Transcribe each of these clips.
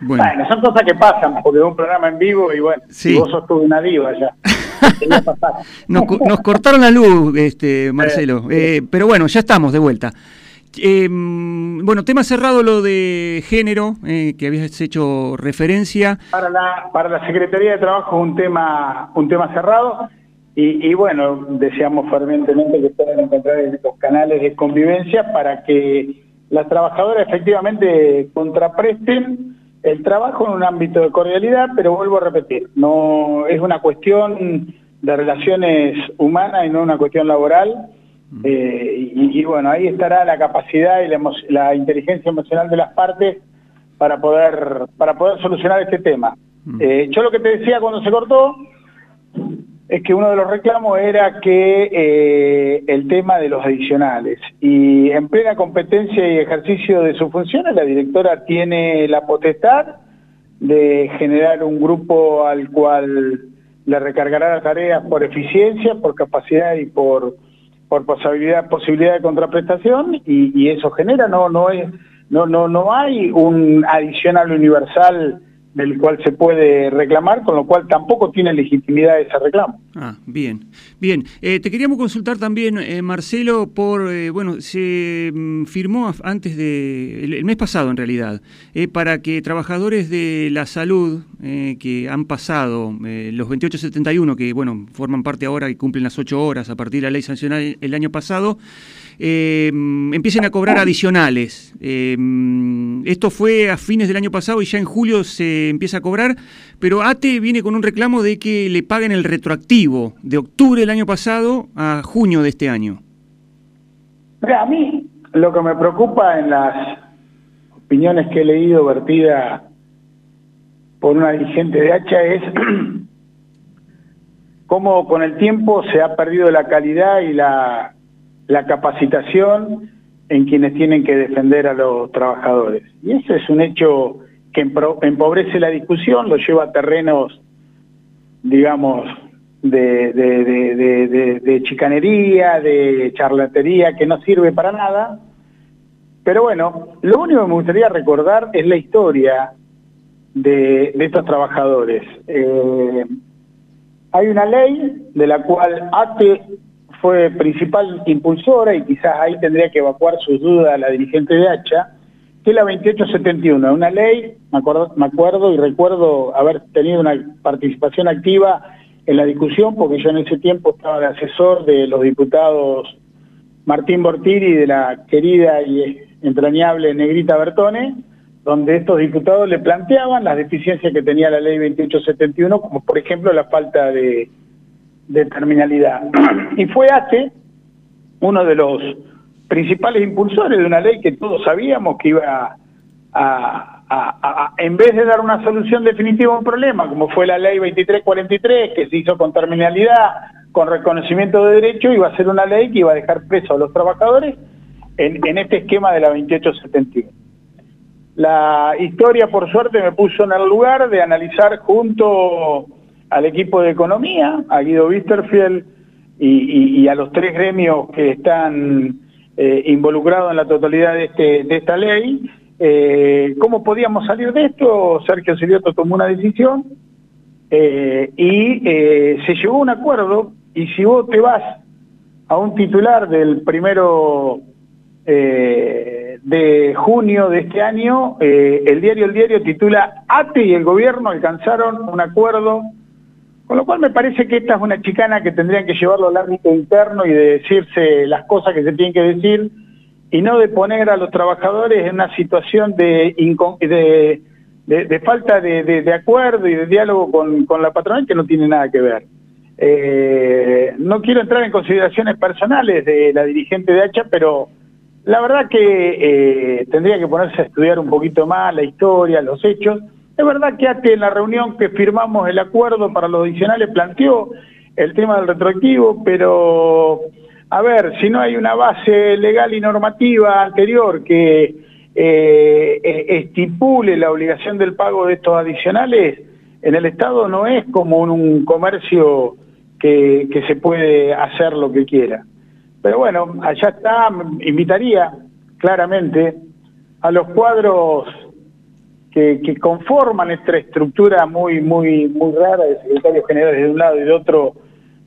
Bueno. son cosas que pasan, porque es un programa en vivo y bueno, vos sos tú una diva ya. nos, nos, cortaron la luz, este Marcelo, eh, pero bueno, ya estamos de vuelta. Eh, bueno, tema cerrado lo de género, eh, que habías hecho referencia. Para la, para la Secretaría de Trabajo es un tema, un tema cerrado y, y, bueno, deseamos fervientemente que puedan encontrar los canales de convivencia para que las trabajadoras efectivamente contrapresten el trabajo en un ámbito de cordialidad, pero vuelvo a repetir, no es una cuestión de relaciones humanas y no una cuestión laboral. Eh, y, bueno, ahí estará la capacidad y la, inteligencia emocional de las partes para poder, para poder solucionar este tema. Eh, yo lo que te decía cuando se cortó es que uno de los reclamos era que eh, el tema de los adicionales. Y en plena competencia y ejercicio de sus funciones, la directora tiene la potestad de generar un grupo al cual le recargará las tareas por eficiencia, por capacidad y por, por posibilidad, posibilidad de contraprestación, y, eso genera, no, no, es, no, no, no hay un adicional universal del cual se puede reclamar, con lo cual tampoco tiene legitimidad ese reclamo. Ah, bien, bien. Eh, te queríamos consultar también, eh, Marcelo, por, eh, bueno, se mm, firmó antes de, el, mes pasado en realidad, para que trabajadores de la salud que han pasado los 2871, que, bueno, forman parte ahora y cumplen las 8 horas a partir de la ley sancionada el año pasado, eh, empiecen a cobrar adicionales. Eh, esto fue a fines del año pasado y ya en julio se empieza a cobrar, pero ATE viene con un reclamo de que le paguen el retroactivo de octubre del año pasado a junio de este año. a mí lo que me preocupa en las opiniones que he leído vertida por una dirigente de Hacha es cómo con el tiempo se ha perdido la calidad y la la capacitación en quienes tienen que defender a los trabajadores. Y ese es un hecho que empobrece la discusión, lo lleva a terrenos, digamos, de, chicanería, de charlatería, que no sirve para nada. Pero bueno, lo único que me gustaría recordar es la historia de, estos trabajadores. Eh, hay una ley de la cual ATE fue principal impulsora y quizás ahí tendría que evacuar sus dudas la dirigente de Hacha, que es la 2871, una ley, me acuerdo, me acuerdo y recuerdo haber tenido una participación activa en la discusión, porque yo en ese tiempo estaba de asesor de los diputados Martín Bortiri y de la querida y entrañable Negrita Bertone, donde estos diputados le planteaban las deficiencias que tenía la ley 2871, como por ejemplo la falta de terminalidad. Y fue ATE uno de los principales impulsores de una ley que todos sabíamos que iba a, en vez de dar una solución definitiva a un problema, como fue la ley 2343, que se hizo con terminalidad, con reconocimiento de derecho, iba a ser una ley que iba a dejar preso a los trabajadores en, este esquema de la 2871. La historia, por suerte, me puso en el lugar de analizar junto al equipo de economía, a Guido Wisterfield y, a los tres gremios que están eh, involucrados en la totalidad de, este, de esta ley, eh, ¿cómo podíamos salir de esto? Sergio Silioto tomó una decisión eh, y se llegó a un acuerdo y si vos te vas a un titular del primero de junio de este año, el diario El Diario titula ATE y el gobierno alcanzaron un acuerdo con lo cual me parece que esta es una chicana que tendrían que llevarlo al ámbito interno y de decirse las cosas que se tienen que decir y no de poner a los trabajadores en una situación de, falta de, acuerdo y de diálogo con, la patronal que no tiene nada que ver. Eh, no quiero entrar en consideraciones personales de la dirigente de Hacha, pero la verdad que eh, tendría que ponerse a estudiar un poquito más la historia, los hechos, es verdad que ATE en la reunión que firmamos el acuerdo para los adicionales planteó el tema del retroactivo, pero a ver, si no hay una base legal y normativa anterior que eh, eh, estipule la obligación del pago de estos adicionales, en el Estado no es como un, comercio que, que se puede hacer lo que quiera. Pero bueno, allá está, invitaría claramente a los cuadros que, conforman esta estructura muy, muy, muy rara de secretarios generales de un lado y de otro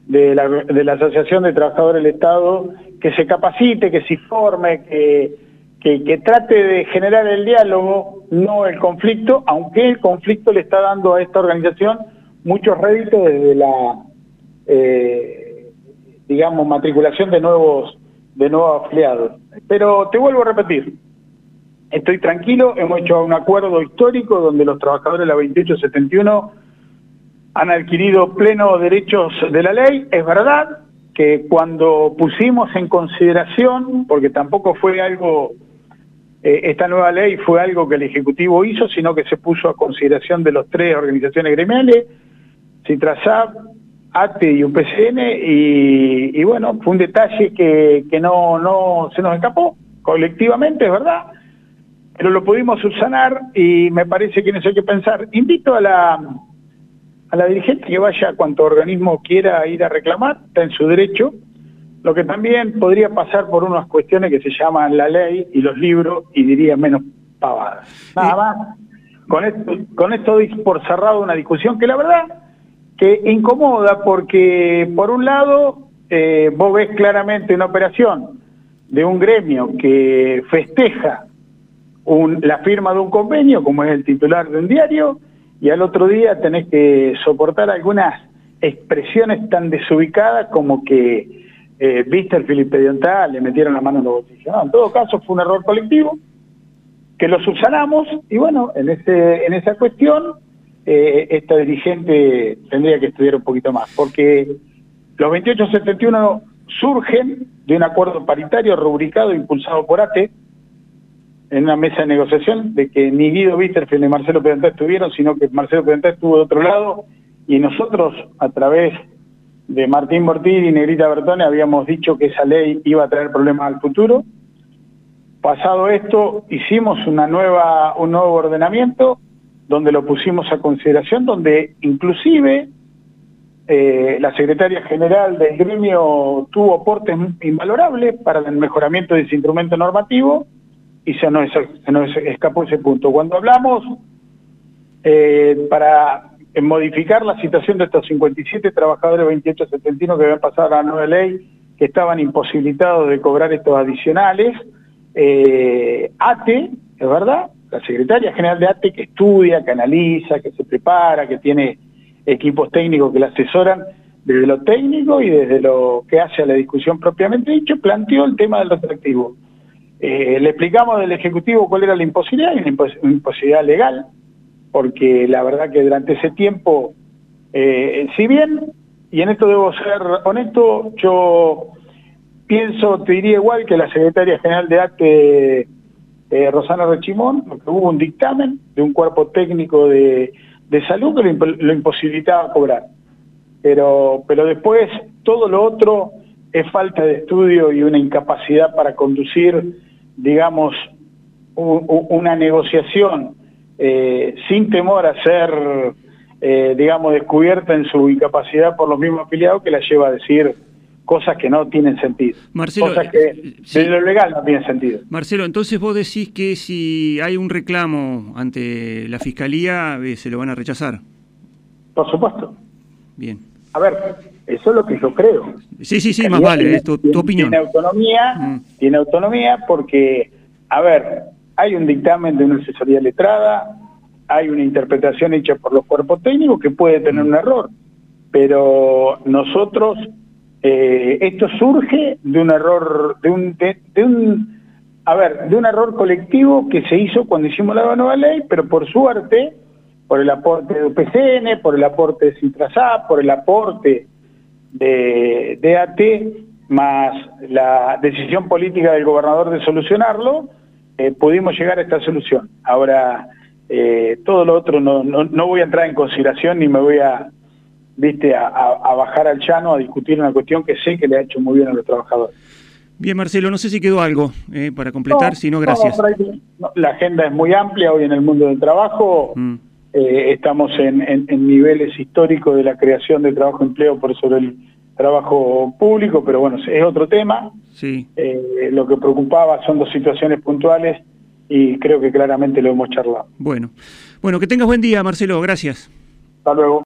de la, de la Asociación de Trabajadores del Estado, que se capacite, que se informe, que, que, trate de generar el diálogo, no el conflicto, aunque el conflicto le está dando a esta organización muchos réditos desde la, eh, digamos, matriculación de nuevos, de nuevos afiliados. Pero te vuelvo a repetir, estoy tranquilo, hemos hecho un acuerdo histórico donde los trabajadores de la 2871 han adquirido plenos derechos de la ley, es verdad que cuando pusimos en consideración, porque tampoco fue algo, eh, esta nueva ley fue algo que el Ejecutivo hizo, sino que se puso a consideración de los tres organizaciones gremiales, Citrasab, ATE y UPCN, y, y bueno, fue un detalle que, que no, no se nos escapó colectivamente, es verdad, pero lo pudimos subsanar y me parece que en eso hay que pensar. Invito a la, a la dirigente que vaya a cuanto organismo quiera ir a reclamar, está en su derecho, lo que también podría pasar por unas cuestiones que se llaman la ley y los libros y diría menos pavadas. Nada más, con esto, con esto por cerrado una discusión que la verdad que incomoda porque por un lado eh, vos ves claramente una operación de un gremio que festeja la firma de un convenio, como es el titular de un diario, y al otro día tenés que soportar algunas expresiones tan desubicadas como que eh, viste el Felipe Diontal, le metieron la mano en los bolsillos. en todo caso fue un error colectivo que lo subsanamos y bueno, en ese en esa cuestión eh, esta dirigente tendría que estudiar un poquito más, porque los 2871 surgen de un acuerdo paritario rubricado impulsado por ATE, en una mesa de negociación de que ni Guido Witterfeld ni Marcelo Pedantá estuvieron, sino que Marcelo Pedantá estuvo de otro lado y nosotros a través de Martín Bortini y Negrita Bertone habíamos dicho que esa ley iba a traer problemas al futuro. Pasado esto, hicimos una nueva, un nuevo ordenamiento donde lo pusimos a consideración, donde inclusive eh, la secretaria general del gremio tuvo aportes invalorables para el mejoramiento de ese instrumento normativo y se nos, escapó ese punto. Cuando hablamos eh, para modificar la situación de estos 57 trabajadores 2871 que habían pasado a la nueva ley, que estaban imposibilitados de cobrar estos adicionales, eh, ATE, es verdad, la secretaria general de ATE que estudia, que analiza, que se prepara, que tiene equipos técnicos que la asesoran desde lo técnico y desde lo que hace a la discusión propiamente dicho, planteó el tema del retroactivo. Eh, le explicamos del Ejecutivo cuál era la imposibilidad, y una imposibilidad legal, porque la verdad que durante ese tiempo, eh, si bien, y en esto debo ser honesto, yo pienso, te diría igual que la secretaria general de ACTE, eh, Rosana Rechimón, porque hubo un dictamen de un cuerpo técnico de, salud que lo, imposibilitaba cobrar. Pero, pero después todo lo otro es falta de estudio y una incapacidad para conducir digamos, una negociación eh, sin temor a ser, eh, digamos, descubierta en su incapacidad por los mismos afiliados que la lleva a decir cosas que no tienen sentido. Marcelo, cosas que de lo legal no tienen sentido. Marcelo, entonces vos decís que si hay un reclamo ante la Fiscalía, eh, se lo van a rechazar. Por supuesto. Bien. A ver, eso es lo que yo creo. Sí, sí, sí, más vale, es tu, opinión. Tiene autonomía, mm. tiene autonomía porque, a ver, hay un dictamen de una asesoría letrada, hay una interpretación hecha por los cuerpos técnicos que puede tener un error, pero nosotros, eh, esto surge de un error, de un, de, un, a ver, de un error colectivo que se hizo cuando hicimos la nueva ley, pero por suerte, por el aporte de UPCN, por el aporte de Citrasap, por el aporte de, de AT, más la decisión política del gobernador de solucionarlo, eh, pudimos llegar a esta solución. Ahora, eh, todo lo otro no, no, voy a entrar en consideración ni me voy a, viste, a, bajar al llano a discutir una cuestión que sé que le ha hecho muy bien a los trabajadores. Bien, Marcelo, no sé si quedó algo eh, para completar, si no, gracias. la agenda es muy amplia hoy en el mundo del trabajo. Mm. Eh, estamos en, niveles históricos de la creación de trabajo empleo por sobre el trabajo público, pero bueno, es otro tema. Sí. Eh, lo que preocupaba son dos situaciones puntuales y creo que claramente lo hemos charlado. Bueno, bueno, que tengas buen día, Marcelo, gracias. Hasta luego.